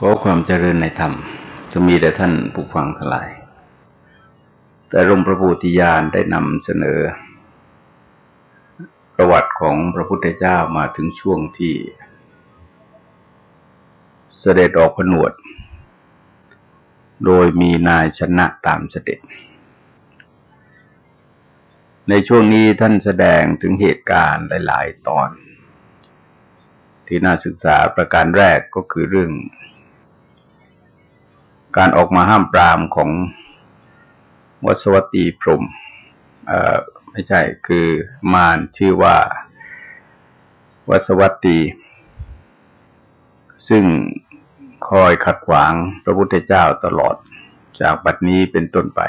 ขอความเจริญในธรรมจะมีแต่ท่านผู้ฟังทั้งหลาย แต่หลวงพระพุทธิญาณได้นำเสนอ ประวัติของพระพุทธเจ้ามาถึงช่วงที่ เสด็จออกผนวด โดยมีนายชนะตามเสด็จ ในช่วงนี้ท่านแสดงถึงเหตุการณ์หลาย ๆ ตอน ที่น่าศึกษาประการแรกก็คือเรื่อง การออกมาห้ามปรามของวสวัตีพรมไม่ใช่คือมารชื่อว่าวสวัตีซึ่งคอยขัดขวางพระพุทธเจ้าตลอดจากบัดนี้เป็นต้นไป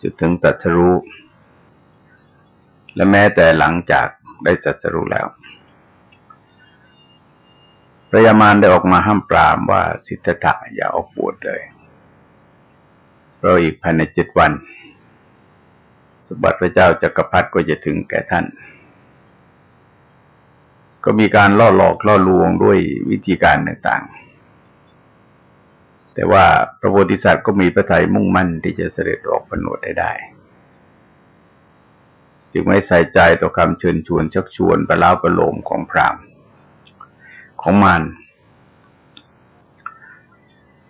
จนถึงตัสรู้และแม้แต่หลังจากได้ตัสรู้แล้ว พระยามารได้ออกมาห้ามปรามว่าสิทธะอย่าออกบวชเลย เราอีกภายในเจ็ดวัน สมบัติพระเจ้าจักรพรรดิก็จะถึงแก่ท่าน ก็มีการล่อหลอกล่อลวงด้วยวิธีการต่างๆ แต่ว่าพระโพธิสัตว์ก็มีพระทัยมุ่งมั่นที่จะเสด็จออกปนวดได้จึงไม่ใส่ใจต่อคำเชิญชวนชักชวนประลาประโลมของพราหมณ์ ของมัน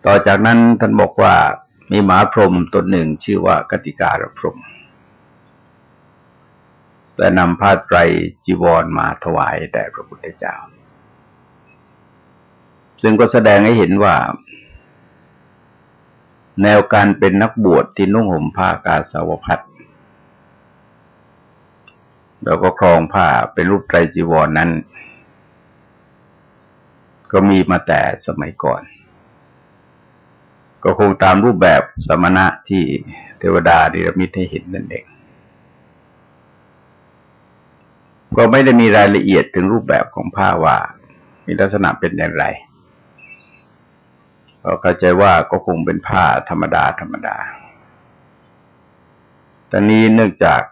ต่อจากนั้นท่านบอกว่ามีหมาพรหมตนหนึ่งชื่อว่ากติการพรหมแต่นำผ้าไตรจีวรมาถวายแด่พระพุทธเจ้า ซึ่งก็แสดงให้เห็นว่า แนวการเป็นนักบวชที่นุ่งห่มผ้ากาสาวพัดแล้วก็ครองผ้าเป็นรูปไตรจีวรนนั้น ก็มีมาแต่สมัยก่อน ก็คงตามรูปแบบสมณะที่เทวดาดิรมิตให้เห็นนั่นเอง ก็ไม่ได้มีรายละเอียดถึงรูปแบบของผ้าว่า มีลักษณะเป็นอย่างไรก็เข้าใจว่าก็คงเป็นผ้าธรรมดาธรรมดาตอนนี้เนื่องจาก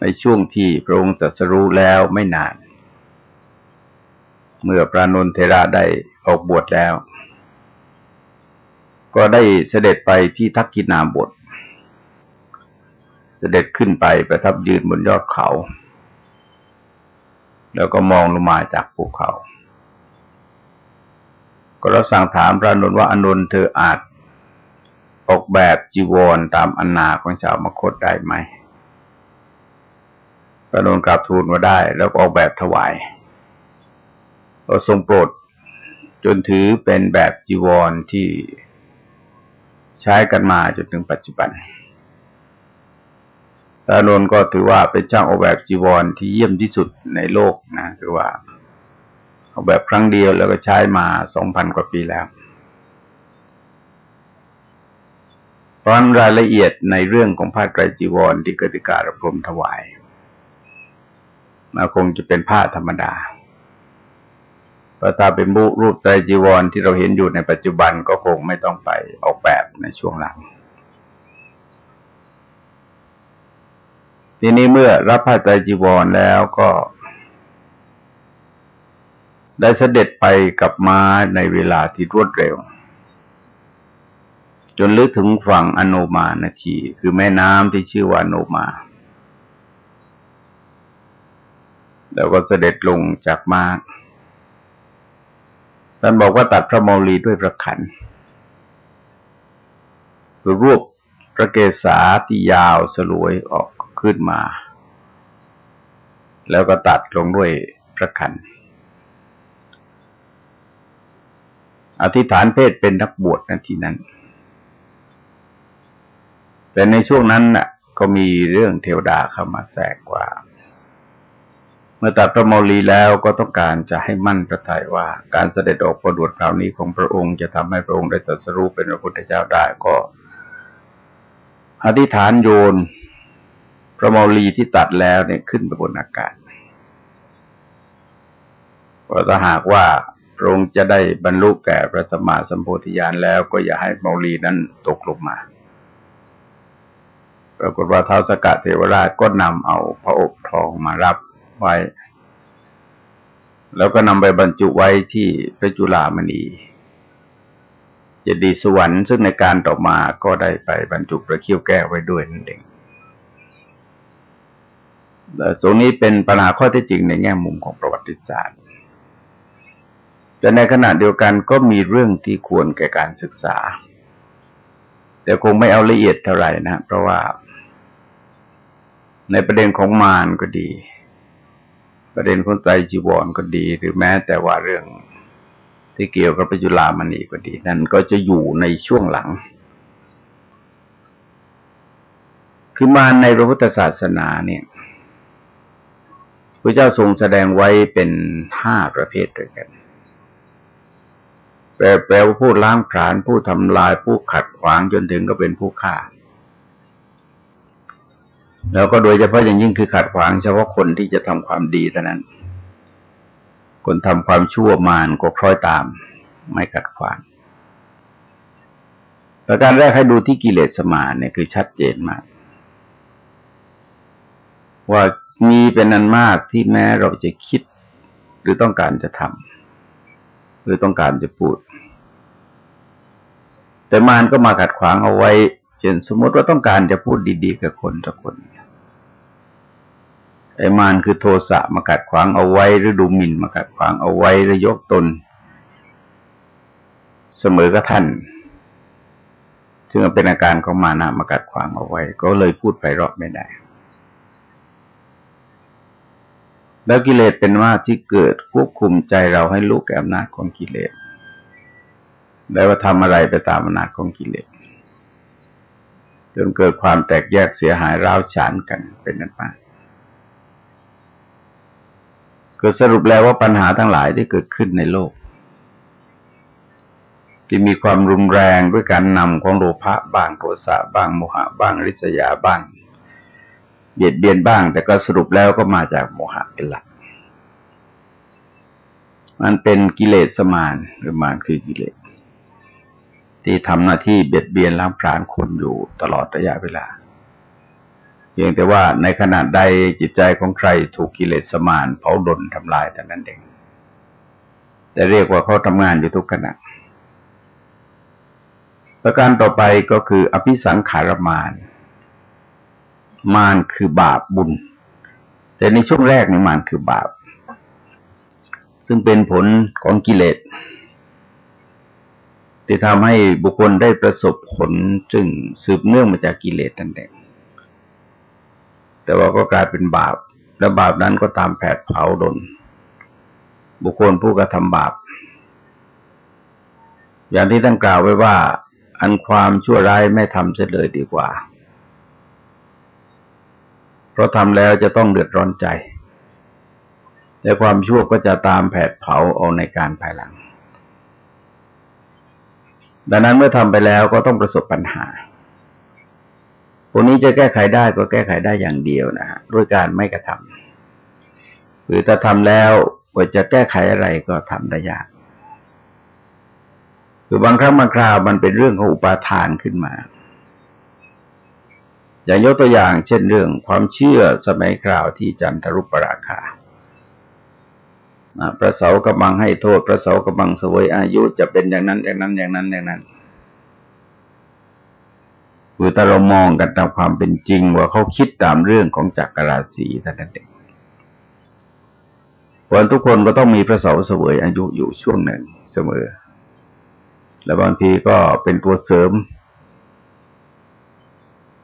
ในช่วงที่พระองค์จัสรู้แล้วไม่นาน เมื่อพระนนเทระได้ออกบวชแล้ว ก็ได้เสด็จไปที่ทักกินาบท เสด็จขึ้นไปประทับยืนบนยอดเขา แล้วก็มองลงมาจากภูเขา ก็รับสั่งถามพระนนว่าอนนท์เธออาจออกแบบจีวรตามอนนาของชาวมคตได้ไหมพระนนกราบทูลว่าได้ แล้วออกแบบถวาย ก็ทรงโปรดจนถือเป็นแบบจีวรที่ใช้กันมาจนถึงปัจจุบันพระนนก็ถือว่าเป็นช่างออกแบบจีวรที่เยี่ยมที่สุดในโลกนะคือว่าออกแบบครั้งเดียวแล้วก็ใช้มาสองพันกว่าปีแล้วเพราะรายละเอียดในเรื่องของผ้าไตรจีวรที่กติการพรมถวายมาคงจะเป็นผ้าธรรมดา พระถ้าเป็นบุรูปใจจีวรที่เราเห็นอยู่ในปัจจุบันก็คงไม่ต้องไปออกแบบในช่วงหลัง ทีนี้เมื่อรับผ้าใจจีวรแล้วก็ได้เสด็จไปกับม้าในเวลาที่รวดเร็ว จนลึกถึงฝั่งอโนมานาที คือแม่น้ำที่ชื่อว่าโนมา แล้วก็เสด็จลงจากม้า ท่านบอกว่าตัดพระโมลีด้วยประขันคือรวบพระเกศาที่ยาวสลวยออกขึ้นมา แล้วก็ตัดลงด้วยพระขันอธิษฐานเพศเป็นนักบวชนาทีนั้น แต่ในช่วงนั้นน่ะ ก็มีเรื่องเทวดาเข้ามาแทรกว่า มื่อตัดพระโมลีแล้วก็ต้องการจะให้มั่นพระทัยว่า การเสด็จออกประดวดคราวนี้ของพระองค์จะทำให้พระองค์ได้สัสรู้เป็นพระพุทธเจ้าได้ก็อธิษฐานโยน พระโมลีที่ตัดแล้วเนี่ยขึ้นไปบนอากาศเพราะถ้าหากว่าพระองค์จะได้บรรลุแก่พระสมมาสัมโพธิญาณแล้วก็อย่าให้โมลีนั้นตกลงมาปรากฏว่าท้าวสกัดเทวราชก็นำเอาพระอบทองมารับ ไว้ แล้วก็นำไปบรรจุไว้ที่พระจุลามณีเจดีย์สวรรค์ซึ่งในการต่อมาก็ได้ไปบรรจุพระเขี้ยวแก้วไว้ด้วยนั่นเองแต่ตรงนี้เป็นปัญหาข้อที่จริงในแง่มุมของประวัติศาสตร์ แต่ในขณะเดียวกันก็มีเรื่องที่ควรแก่การศึกษา แต่คงไม่เอาละเอียดเท่าไหร่นะ เพราะว่า ในประเด็นของมารก็ดี ประเด็นของใจจีวรก็ดี หรือแม้แต่ว่าเรื่องที่เกี่ยวกับปัจจุลามณีก็ดี นั่นก็จะอยู่ในช่วงหลัง คือมาในพระพุทธศาสนาเนี่ยพระเจ้าทรงแสดงไว้เป็นห้าประเภทด้วยกัน แปลแปลว่าผู้ล้างผลาญผู้ทำลายผู้ขัดขวางจนถึงก็เป็นผู้ฆ่า แล้วก็โดยเฉพาะอย่างยิ่งคือขัดขวางเฉพาะคนที่จะทำความดีเท่านั้น คนทำความชั่วมานก็คล้อยตาม ไม่ขัดขวางประการแรกให้ดูที่กิเลสมานเนี่ยคือชัดเจนมาก ว่ามีเป็นนันมากที่แม้เราจะคิด หรือต้องการจะทำหรือต้องการจะพูด แต่มารก็มาขัดขวางเอาไว้ เช่นสมมติว่าต้องการจะพูดดี ๆ กับคนสักคนไอ้มารคือโทสะมาขัดขวางเอาไว้ หรือดูหมิ่นมาขัดขวางเอาไว้หรือยกตน เสมอกับท่าน ซึ่งเป็นอาการของมานะมากัดขวางเอาไว้ ก็เลยพูดไปรอบไม่ได้ แล้วกิเลสเป็นว่าที่เกิดควบคุมใจเราให้ลุกแก่อำนาจของกิเลส แล้วว่าทำอะไรไปตามอำนาจของกิเลส จนเกิดความแตกแยกเสียหายร้าวฉานกันเป็นนั้นมากก็สรุปแล้วว่าปัญหาทั้งหลายที่เกิดขึ้นในโลก ที่มีความรุนแรงด้วยการนำของโลภะบ้างโทสะบ้างโมหะบ้างริษยาบ้างเบียดเบียนบ้าง แต่ก็สรุปแล้วก็มาจากโมหะเป็นหลัก มันเป็นกิเลสสมานหรือมานคือกิเลส ที่ทำหน้าที่เบียดเบียนล้างผลาญคนอยู่ตลอดระยะเวลา เพียงแต่ว่าในขณะใดจิตใจของใครถูกกิเลสสมานเผาดนทำลายแต่นั้นเองแต่เรียกว่าเขาทำงานอยู่ทุกขณะประการต่อไปก็คืออภิสังขารมาน มารคือบาปบุญ แต่ในช่วงแรกในมารคือบาป ซึ่งเป็นผลของกิเลส ที่ทำให้บุคคลได้ประสบผลจึงสืบเนื่องมาจากกิเลสนั่นเองแต่ว่าก็กลายเป็นบาป และบาปนั้นก็ตามแผดเผาดน บุคคลผู้กระทำบาป อย่างที่ท่านกล่าวไว้ว่า อันความชั่วร้ายไม่ทำเสียเลยดีกว่า เพราะทำแล้วจะต้องเดือดร้อนใจ และความชั่วก็จะตามแผดเผาเอาในการภายหลัง ดังนั้นเมื่อทำไปแล้วก็ต้องประสบปัญหาพวกนี้จะแก้ไขได้ก็แก้ไขได้อย่างเดียวนะฮะด้วยการไม่กระทำหรือถ้าทำแล้วว่าจะแก้ไขอะไรก็ทำได้ยากคือบางครั้งบางคราวมันเป็นเรื่องของอุปาทานขึ้นมา อย่างยกตัวอย่างเช่นเรื่องความเชื่อสมัยคราวที่จันทรุปราคา พระเสากำลังให้โทษ พระเสากำลังสวยอายุจะเป็นอย่างนั้นอย่างนั้นอย่างนั้นอย่างนั้นคือถ้าเรามองกันตามความเป็นจริงว่าเขาคิดตามเรื่องของจักรราศีท่านเองคนทุกคนก็ต้องมีพระเสาเสวยอายุอยู่ช่วงหนึ่งเสมอ และบางทีก็เป็นตัวเสริม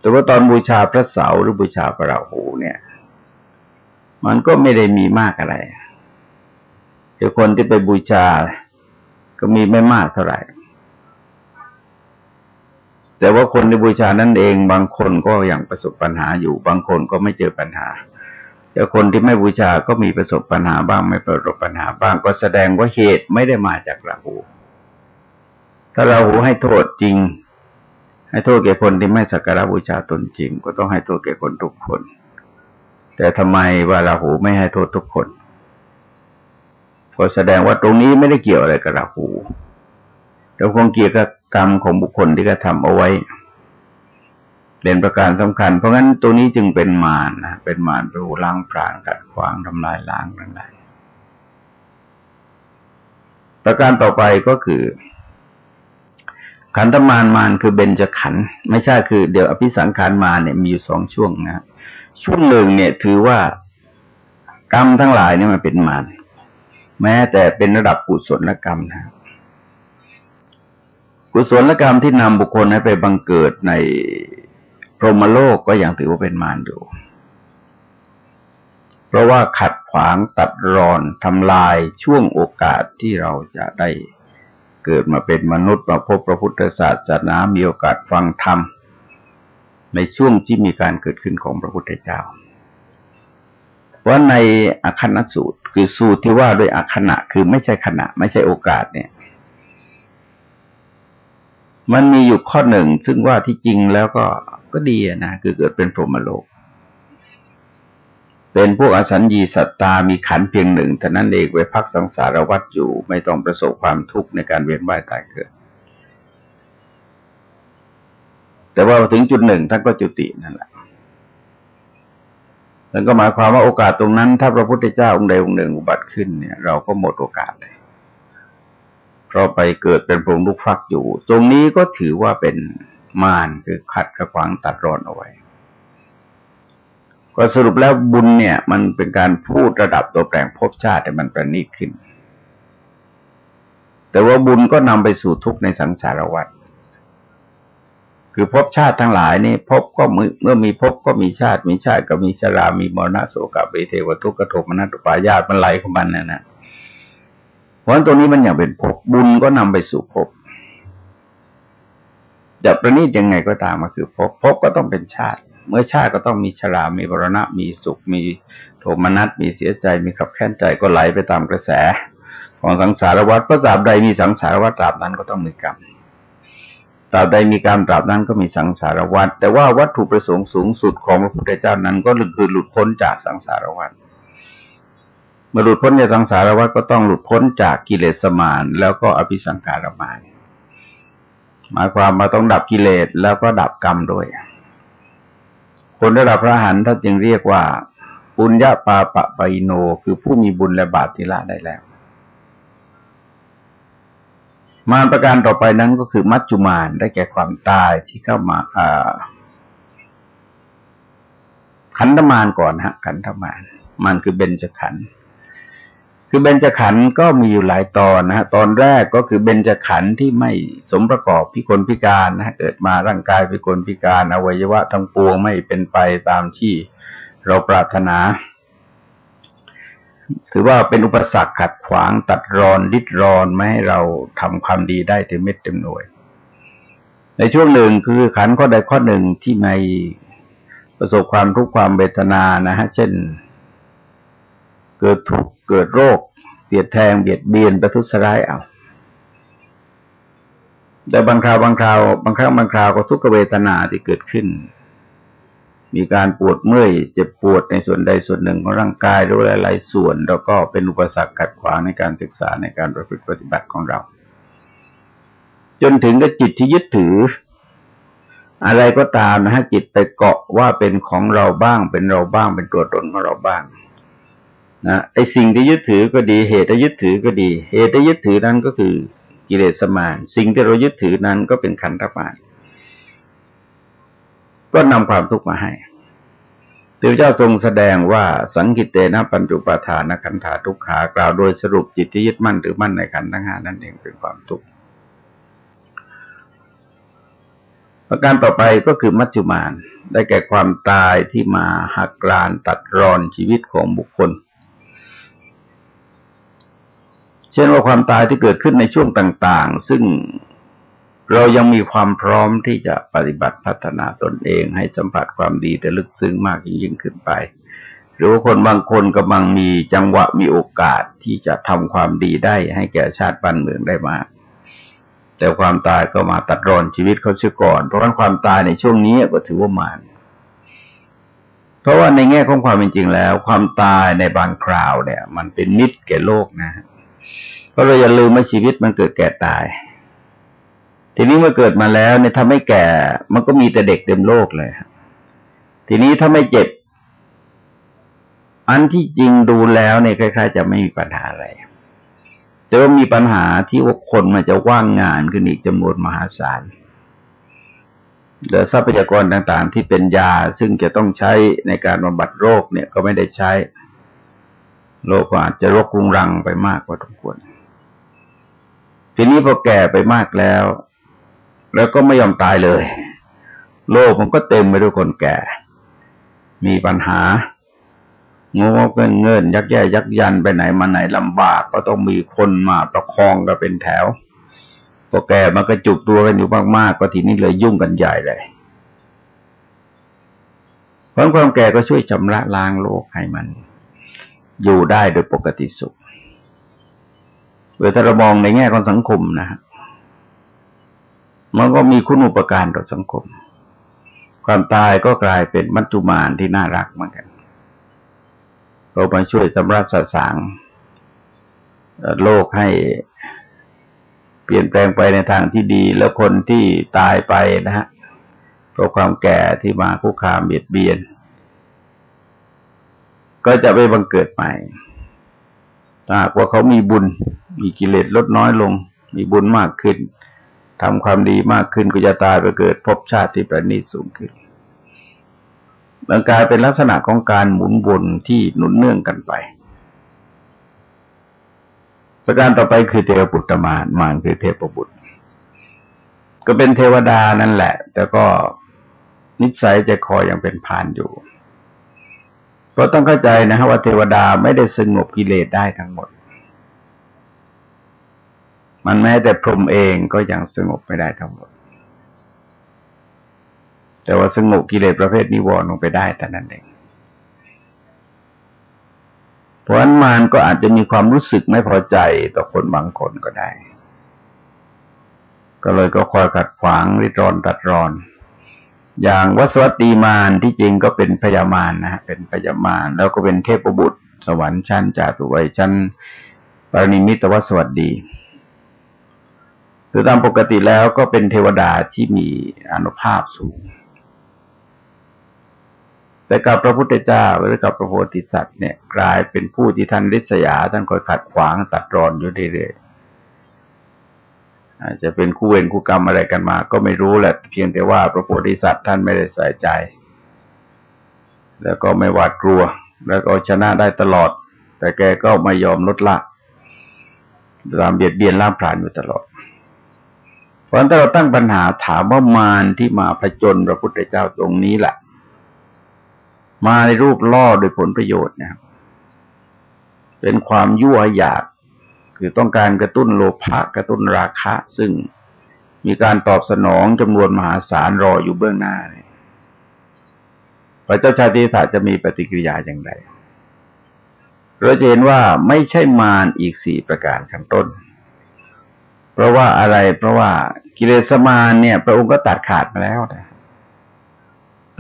แต่ว่าตอนบูชาพระเสาหรือบูชาพระราหูเนี่ย มันก็ไม่ได้มีมากอะไร คือคนที่ไปบูชา ก็มีไม่มากเท่าไหร่ แต่ว่าคนที่บูชานั่นเอง บางคนก็ยังประสบปัญหาอยู่ บางคนก็ไม่เจอปัญหา แต่คนที่ไม่บูชาก็มีประสบปัญหาบ้าง ไม่ประสบปัญหาบ้าง ก็แสดงว่าเหตุไม่ได้มาจากราหู ถ้าราหูให้โทษจริง ให้โทษแก่คนที่ไม่สักการะบูชาตนจริง ก็ต้องให้โทษแก่คนทุกคน แต่ทำไมว่าราหูไม่ให้โทษทุกคน ก็แสดงว่าตรงนี้ไม่ได้เกี่ยวอะไรกับราหูแต่คงเกี่ยวกับกรรมของบุคคลที่กระทาเอาไว้เป็นประการสำคัญ เพราะงั้นตัวนี้จึงเป็นมารนะเป็นมารเป็นล้างผลาญกัดขวางทำลายล้างทั้งหลายประการต่อไปก็คือ ขันธมารมารคือเบญจขันธ์ไม่ใช่คือเดี๋ยวอภิสังขารมาเนี่ยมีอยู่สองช่วงนะช่วงหนึ่งเนี่ยถือว่ากรรมทั้งหลายเนี่ยมันเป็นมาร แม้แต่เป็นระดับกุศลกรรมนะกุศลกรรมที่นำบุคคลให้ไปบังเกิดในพรหมโลกก็ยังถือว่าเป็นมารอยู่ เพราะว่าขัดขวางตัดรอนทำลายช่วงโอกาสที่เราจะได้เกิดมาเป็นมนุษย์มาพบพระพุทธศาสนา มีโอกาสฟังธรรม ในช่วงที่มีการเกิดขึ้นของพระพุทธเจ้า ว่าในอาคณสูตร คือสูตรที่ว่าด้วยอาคณะคือไม่ใช่ขณะ ไม่ใช่โอกาสเนี่ย มันมีอยู่ข้อหนึ่ง ซึ่งว่าที่จริงแล้วก็ก็ดีนะคือเกิดเป็นพรหมโลก เป็นพวกอสัญญีสัตตา มีขันเพียงหนึ่งแต่นั้นเองไว้พักสังสารวัฏอยู่ ไม่ต้องประสบความทุกข์ในการเวียนว่ายตายเกิด แต่ว่าถึงจุดหนึ่งท่านก็จุตินั่นแหละ แล้วก็หมายความว่าโอกาสตรงนั้น ถ้าพระพุทธเจ้าองค์ใดองค์หนึ่งอุบัติขึ้นเนี่ย เราก็หมดโอกาสเลยเพราะไปเกิดเป็นพงลูกฟักอยู่ ตรงนี้ก็ถือว่าเป็นมารคือขัดกระขวางตัดรอนเอาไว้ ก็สรุปแล้วบุญเนี่ย มันเป็นการพูดระดับตัวแปลงภพชาติแต่มันประณีตขึ้น แต่ว่าบุญก็นำไปสู่ทุกข์ในสังสารวัฏ คือภพชาติทั้งหลายนี่ภพก็เมื่อมีภพก็มีชาติ มีชาติก็มีชรา มีมรณะโสกเบเทวทุกขโทมนัตุปายาตมันไหลของมันนั่นนะเพราะฉะนั้นตรงนี้มันอย่างเป็นภพบุญก็นำไปสู่ภพจะประณีตยังไงก็ตามมาคือภพภพก็ต้องเป็นชาติ เมื่อชาติก็ต้องมีชรา มีมรณะ มีสุข มีโทมนัสมีเสียใจ มีขับแค้นใจก็ไหลไปตามกระแส ของสังสารวัฏเพราะตราบใดมีสังสารวัฏตราบนั้นก็ต้องมีกรรม ตราบใดมีการตราบนั้นก็มีสังสารวัฏแต่ว่าวัตถุประสงค์สูงสุดของพระพุทธเจ้านั้น ก็คือหลุดพ้นจากสังสารวัฏเมื่อหลุดพ้นจากสังสารวัฏก็ต้องหลุดพ้นจากกิเลสมานแล้วก็อภิสังขารมานหมายความมาต้องดับกิเลสแล้วก็ดับกรรมด้วย คนระดับพระหันท่านจึงเรียกว่าปุญญาปาปะปะอิโน คือผู้มีบุญและบาปที่ละได้แล้ว มารประการต่อไปนั้นก็คือมัจจุมานได้แก่ความตายที่เข้ามาขันธมารก่อนฮะขันธมารมันคือเบญจขันธ์คือเบญจขันธ์ก็มีอยู่หลายตอนนะฮะตอนแรกก็คือเบญจขันธ์ที่ไม่สมประกอบพิกลพิการนะเกิดมาร่างกายพิกลพิการอวัยวะทั้งปวงไม่เป็นไปตามที่เราปรารถนา ถือว่าเป็นอุปสรรคขัดขวางตัดรอนดิดรอนไม่ให้เราทำความดีได้เต็มเม็ดเต็มหน่วย ในช่วงหนึ่งคือขันข้อใดข้อหนึ่งที่ในประสบความทุกข์ความเบตนานะฮะ เช่น เกิดทุกข์เกิดโรค เสียดแทงเบียดเบียนประทุษร้ายเอาแต่บางคราวบางคราวบางครั้งบางคราวก็ทุกขเวทนาที่เกิดขึ้น มีการปวดเมื่อยเจ็บปวดในส่วนใดส่วนหนึ่งของร่างกายหรือหลายๆส่วน แล้วก็เป็นอุปสรรคขัดขวางในการศึกษาในการประพฤติปฏิบัติของเรา จนถึงกับจิตที่ยึดถือ อะไรก็ตามนะฮะจิตไปเกาะว่าเป็นของเราบ้าง เป็นเราบ้าง เป็นตัวตนของเราบ้างนะไอสิ่งที่ยึดถือก็ดี เหตุที่ยึดถือก็ดี เหตุที่ยึดถือนั้นก็คือกิเลสมาน สิ่งที่เรายึดถือนั้นก็เป็นขันธมาน ก็นำความทุกข์มาให้พระเจ้าทรงแสดงว่าสังกิตเตนะปัญจุปาทานขันธาทุกขากล่าวโดยสรุปจิตที่ยึดมั่นหรือมั่นในขันธ์ทั้งห้านั่นเองเป็นความทุกข์ประการต่อไปก็คือมัจจุมานได้แก่ความตายที่มาหักกรานตัดรอนชีวิตของบุคคล เช่นว่าความตายที่เกิดขึ้นในช่วงต่าง ๆ ซึ่ง เรายังมีความพร้อมที่จะปฏิบัติพัฒนาตนเอง ให้สัมผัสความดีแต่ลึกซึ้งมากยิ่งขึ้นไป หรือว่าคนบางคนกำลังมีจังหวะมีโอกาสที่จะทำความดีได้ให้แก่ชาติบ้านเมืองได้มาก แต่ความตายก็มาตัดรอนชีวิตเขาเสียก่อน เพราะฉะนั้นความตายในช่วงนี้ก็ถือว่ามานเพราะว่าในแง่ของความเป็นจริงแล้ว ความตายในบางคราวเนี่ย มันเป็นมิตรแก่โลกนะเพราะเราอย่าลืมว่าชีวิตมันเกิดแก่ตาย ทีนี้เมื่อเกิดมาแล้วเนี่ยถ้าไม่แก่ มันก็มีแต่เด็กเต็มโลกเลยทีนี้ถ้าไม่เจ็บ อันที่จริงดูแล้วเนี่ยคล้ายๆ จะไม่มีปัญหาอะไร แต่ว่ามีปัญหาที่ว่าคนมันจะว่างงานขึ้นอีกจำนวนมหาศาลเดือทรัพยากรต่างๆ ที่เป็นยาซึ่งจะต้องใช้ในการบำบัดโรคเนี่ยก็ไม่ได้ใช้ โรคก็อาจจะโรครุงรังไปมากกว่าทุกควรทีนี้พอแก่ไปมากแล้ว แล้วก็ไม่ยอมตายเลย โลกมันก็เต็มไปด้วยคนแก่ มีปัญหางงเงินเงินยักแย่ยักยันไปไหนมาไหนลำบากก็ต้องมีคนมาประคองกันเป็นแถวพอแก่มันก็จุกตัวกันอยู่มากๆก็ทีนี้เลยยุ่งกันใหญ่เลยเพราะความแก่ก็ช่วยชำระล้างโลกให้มัน อยู่ได้โดยปกติสุขเวลาเรามองในแง่ของสังคมนะฮะ มันก็มีคุณอุปการต่อสังคม ความตายก็กลายเป็นมัจจุมานที่น่ารักเหมือนกันเรามาช่วยสำรัสสางโลกให้เปลี่ยนแปลงไปในทางที่ดี แล้วคนที่ตายไปนะฮะเพราะความแก่ที่มาคุกคามเบียดเบียน ก็จะไปบังเกิดใหม่ถ้าหากว่าเขามีบุญ มีกิเลสลดน้อยลง มีบุญมากขึ้น ทำความดีมากขึ้นก็จะตายไปเกิดพบชาติที่ประณีตสูงขึ้นมันกลายเป็นลักษณะของการหมุนวนที่หนุนเนื่องกันไป ประการต่อไปคือเทวปุตตมานมานคือเทพบุตร ก็เป็นเทวดานั่นแหละ แต่ก็นิสัยจะคอยอย่างเป็นพานอยู่ เพราะต้องเข้าใจนะฮะว่าเทวดาไม่ได้สงบกิเลสได้ทั้งหมด มันแม้แต่พรหมเองก็ยังสงบไม่ได้ทั้งหมด แต่ว่าสงบกิเลสประเภทนิวรณ์ลงไปได้แต่นั้นเอง เพราะนั้นมารก็อาจจะมีความรู้สึกไม่พอใจต่อคนบางคนก็ได้ ก็เลยก็คอยขัดขวางริดรอนตัดรอน อย่างวสวัตตีมารที่จริงก็เป็นพยามารนะฮะเป็นพยามารแล้วก็เป็นเทพบุตร สวรรค์ชั้นจาตุไวชั้นปรนิมิตวสวัสดี คือตามปกติแล้วก็เป็นเทวดาที่มีอนุภาพสูง แต่กับพระพุทธเจ้าหรือกับพระโพธิสัตว์เนี่ยกลายเป็นผู้ที่ท่านริษยาท่านคอยขัดขวางตัดรอนอยู่เรื่อยๆอาจจะเป็นคู่เวรคู่กรรมอะไรกันมา ก็ไม่รู้แหละเพียงแต่ว่าพระโพธิสัตว์ท่านไม่ได้ใส่ใจ แล้วก็ไม่หวาดกลัว แล้วก็ชนะได้ตลอด แต่แกก็ไม่ยอมลดละตามเบียดเบียนล่ามพรานอยู่ตลอด เพราะฉะนั้นเราตั้งปัญหาถามว่ามารที่มาผจญพระพุทธเจ้าตรงนี้แหละมาในรูปล่อโดยผลประโยชน์เนี่ยเป็นความยั่วอยากคือต้องการกระตุ้นโลภะกระตุ้นราคะ ซึ่งมีการตอบสนองจำนวนมหาศาลรออยู่เบื้องหน้าพระเจ้าชาติสาจะมีปฏิกิริยาอย่างไรเราจะเห็นว่าไม่ใช่มารอีกสี่ประการขั้นต้น เพราะว่าอะไร เพราะว่ากิเลสมารเนี่ย พระองค์ก็ตัดขาดมาแล้วนะ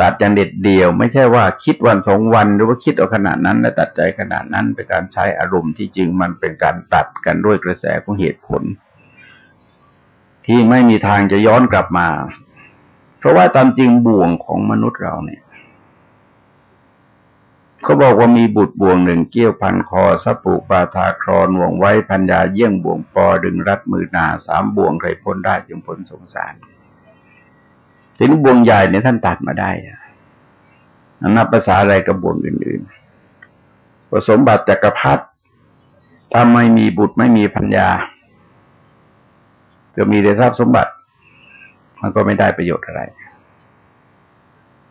ตัดอย่างเด็ดเดี่ยว ไม่ใช่ว่าคิดวันสองวันหรือว่าคิดเอาขนาดนั้น และตัดใจขนาดนั้นเป็นการใช้อารมณ์ที่จริงมันเป็นการตัดกันด้วยกระแสของเหตุผล ที่ไม่มีทางจะย้อนกลับมา เพราะว่าตามจริงบ่วงของมนุษย์เราเนี่ย เขาบอกว่ามีบุตรบ่วงหนึ่งเกี่ยวพันคอสัปูปาทาครอนวงไว้พันยาเยี่ยงบ่วงปอดึงรัดมือนาสามบ่วงใครพ้นได้จึงพ้นสงสารถึงบ่วงใหญ่เนี่ยท่านตัดมาได้นับภาษาอะไรกับบ่วงอื่นๆผสมบัติจักรพรรดิถ้าไม่มีบุตรไม่มีพัญญา จะมีแต่ทรัพย์สมบัติ มันก็ไม่ได้ประโยชน์อะไร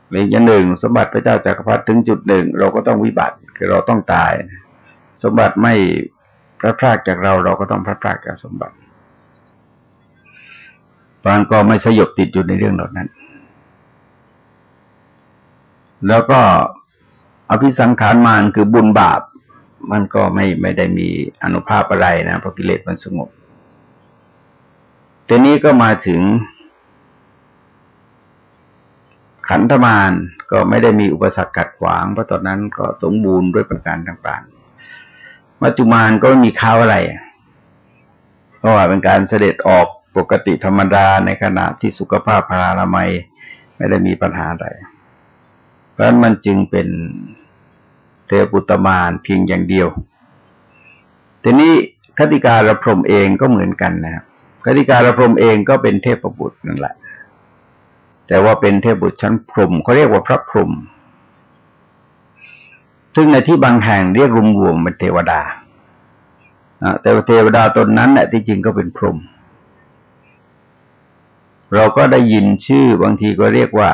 หรืออย่างหนึ่ง สมบัติพระเจ้าจักรพรรดิถึงจุดหนึ่ง เราก็ต้องวิบัติคือเราต้องตาย สมบัติไม่พระพรากจากเราเราก็ต้องพระพรากจากสมบัติบางก็ไม่สยบติดอยู่ในเรื่องเหล่านั้น แล้วก็อภิสังขารมานคือบุญบาป มันก็ไม่ไม่ได้มีอนุภาพอะไรนะเพราะกิเลสมันสงบทีนี้ก็มาถึง ขันธมานก็ไม่ได้มีอุปสรรคกัดขวางเพราะตอนนั้นก็สมบูรณ์ด้วยประการต่างๆมัจจุมานก็ไม่มีข้าวอะไรเพราะว่าเป็นการเสด็จออกปกติธรรมดาในขณะที่สุขภาพพารามัยไม่ได้มีปัญหาใดเพราะฉะนั้นมันจึงเป็นเทปุตมานเพียงอย่างเดียว ทีนี้คติการะพรมเองก็เหมือนกันนะครับคติการะพรมเองก็เป็นเทพบุตรนั่นแหละ แต่ว่าเป็นเทพบุตรชั้นพรหมเขาเรียกว่าพระพรหมซึ่งในที่บางแห่งเรียกรวมๆเป็นเทวดาแต่เทวดาตนนั้นเนี่ยที่จริงก็เป็นพรหมเราก็ได้ยินชื่อบางทีก็เรียกว่า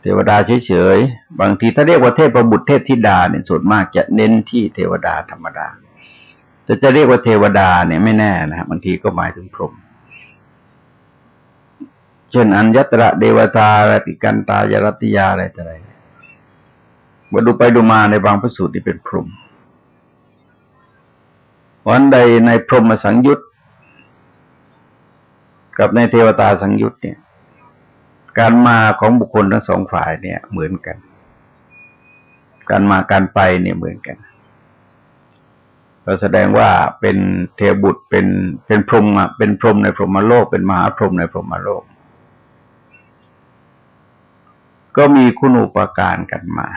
เทวดาเฉยๆ บางทีถ้าเรียกว่าเทพประบุตรเทพธิดาเนี่ยส่วนมากจะเน้นที่เทวดาธรรมดาแต่จะเรียกว่าเทวดาเนี่ยไม่แน่นะบางทีก็หมายถึงพรหม เช่น อัญญตระเดวตาอะไรปิกันตายรัตยาอะไรต่ออะไรมาดูไปดูมาในบางพระสูตรที่เป็นพรหมวันใดในพรหมสังยุตกับในเทวตาสังยุตเนี่ย การมาของบุคคลทั้งสองฝ่ายเนี่ย เหมือนกัน การมาการไปเนี่ยเหมือนกันก็แสดงว่าเป็นเทวบุตรเป็นเป็นพรหมเป็นพรหมในพรหมโลก เป็นมหาพรหมในพรหมโลก ก็มีคุณอุปการกันมา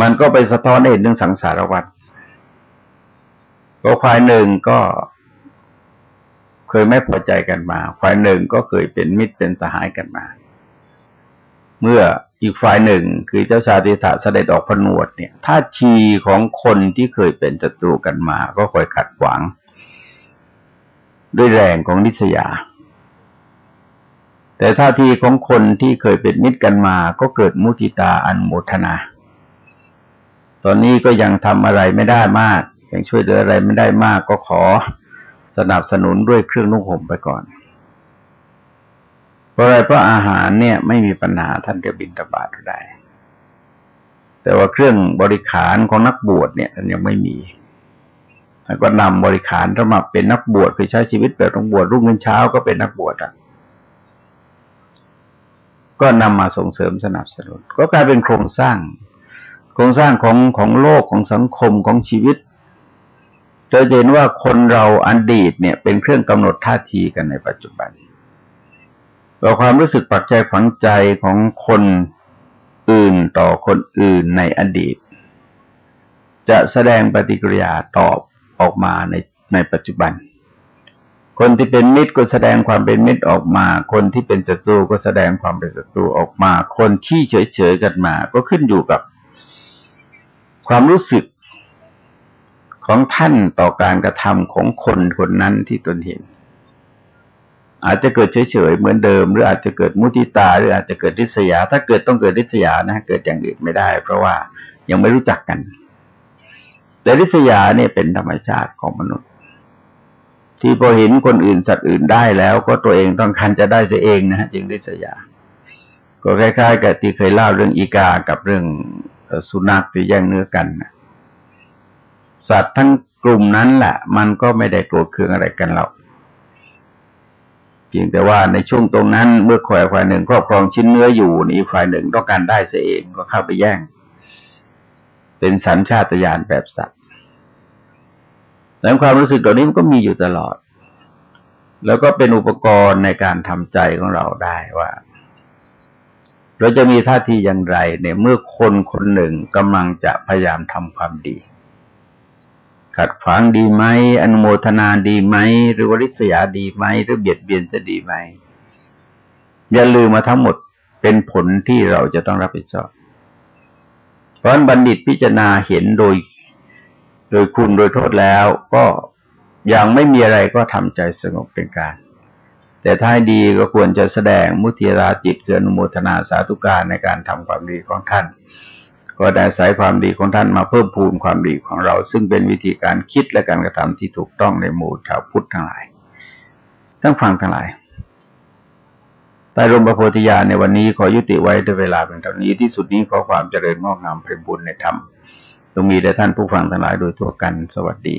มันก็ไปสะท้อนเห็นเรื่องสังสารวัฏก็ฝ่ายหนึ่งก็เคยไม่พอใจกันมา ฝ่ายหนึ่งก็เคยเป็นมิตรเป็นสหายกันมา เมื่ออีกฝ่ายหนึ่งคือเจ้าชาติถะเสด็จออกผนวดเนี่ยท่าทีของคนที่เคยเป็นศัตรูกันมา ก็คอยขัดขวาง ด้วยแรงของนิสยา แต่ท่าทีของคนที่เคยเป็นมิตรกันมา ก็เกิดมุติตาอันโมทนา ตอนนี้ก็ยังทำอะไรไม่ได้มาก ยังช่วยเหลืออะไรไม่ได้มาก ก็ขอสนับสนุนด้วยเครื่องนุ่งห่มไปก่อน เพราะอะไรเพราะอาหารเนี่ยไม่มีปัญหาท่านจะบินตบาทได้ แต่ว่าเครื่องบริขารของนักบวชเนี่ยยังไม่มีแล้วก็นำบริขารเข้ามาเป็นนักบวชคือใช้ชีวิตแบบต้องบวชรุ่งเช้าก็เป็นนักบวชอะ ก็นำมาส่งเสริมสนับสนุน ก็กลายเป็นโครงสร้าง โครงสร้างของของโลกของสังคมของชีวิตจะเห็นว่าคนเราอดีตเนี่ย เป็นเครื่องกำหนดท่าทีกันในปัจจุบันต่อความรู้สึกปักใจฝังใจของคนอื่นต่อคนอื่นในอดีต จะแสดงปฏิกิริยาตอบออกมาในในปัจจุบัน คนที่เป็นมิตรก็แสดงความเป็นมิตรออกมา คนที่เป็นศัตรูก็แสดงความเป็นศัตรูออกมา คนที่เฉยๆกันมา ก็ขึ้นอยู่กับ ความรู้สึกของท่านต่อการกระทำของคนคนนั้นที่ตนเห็น อาจจะเกิดเฉยๆเหมือนเดิม หรืออาจจะเกิดมุติตา หรืออาจจะเกิดริษยา ถ้าเกิดต้องเกิดริษยานะเกิดอย่างอื่นไม่ได้ เพราะว่ายังไม่รู้จักกัน แต่ริษยาเนี่ยเป็นธรรมชาติของมนุษย์ ที่พอเห็นคนอื่นสัตว์อื่นได้แล้วก็ตัวเองต้องคันจะได้เสียเองนะฮะจึงริษยา ก็คล้ายๆกับที่เคยเล่าเรื่องอีกากับเรื่องสุนัขที่แย่งเนื้อกันนะสัตว์ทั้งกลุ่มนั้นแหละ มันก็ไม่ได้โกรธเคืองอะไรกันหรอกเพียงแต่ว่าในช่วงตรงนั้นเมื่อข่อยฝ่ายหนึ่งครอบครองชิ้นเนื้ออยู่นี่ฝ่ายหนึ่งต้องการได้เสียเองก็เข้าไปแย่ง เป็นสัญชาตญาณแบบสัตว์ แต่ความรู้สึกตรงนี้มันก็มีอยู่ตลอด แล้วก็เป็นอุปกรณ์ในการทำใจของเราได้ว่า เราจะมีท่าทีอย่างไรเนี่ยเมื่อคนคนหนึ่งกำลังจะพยายามทำความดี ขัดขวางดีไหมอนุโมทนาดีไหมหรือวริษยาดีไหมหรือเบียดเบียนจะดีไหมอย่าลืมมาทั้งหมดเป็นผลที่เราจะต้องรับผิดชอบ เพราะบัณฑิตพิจารณาเห็นโดย โดยคุณโดยโทษแล้วก็ยังไม่มีอะไรก็ทำใจสงบเป็นการ แต่ท้ายดีก็ควรจะแสดงมุทิราจิตเกินอนุโมทนาสาธุการในการทำความดีของท่าน ก็ได้สายความดีของท่านมาเพิ่มพูนความดีของเรา ซึ่งเป็นวิธีการคิดและการกระทำที่ถูกต้องในหมู่ชาวพุทธทั้งหลาย ทั้งฟังทั้งหลายใต้ร่มพระโพธิญาณในวันนี้ขอยุติไว้ด้วยเวลาเป็นเท่านี้ที่สุดนี้ขอความเจริญงอกงามเป็นบุญในธรรม ตรงมีแด่ท่านผู้ฟังทั้งหลายโดยทั่วกันสวัสดี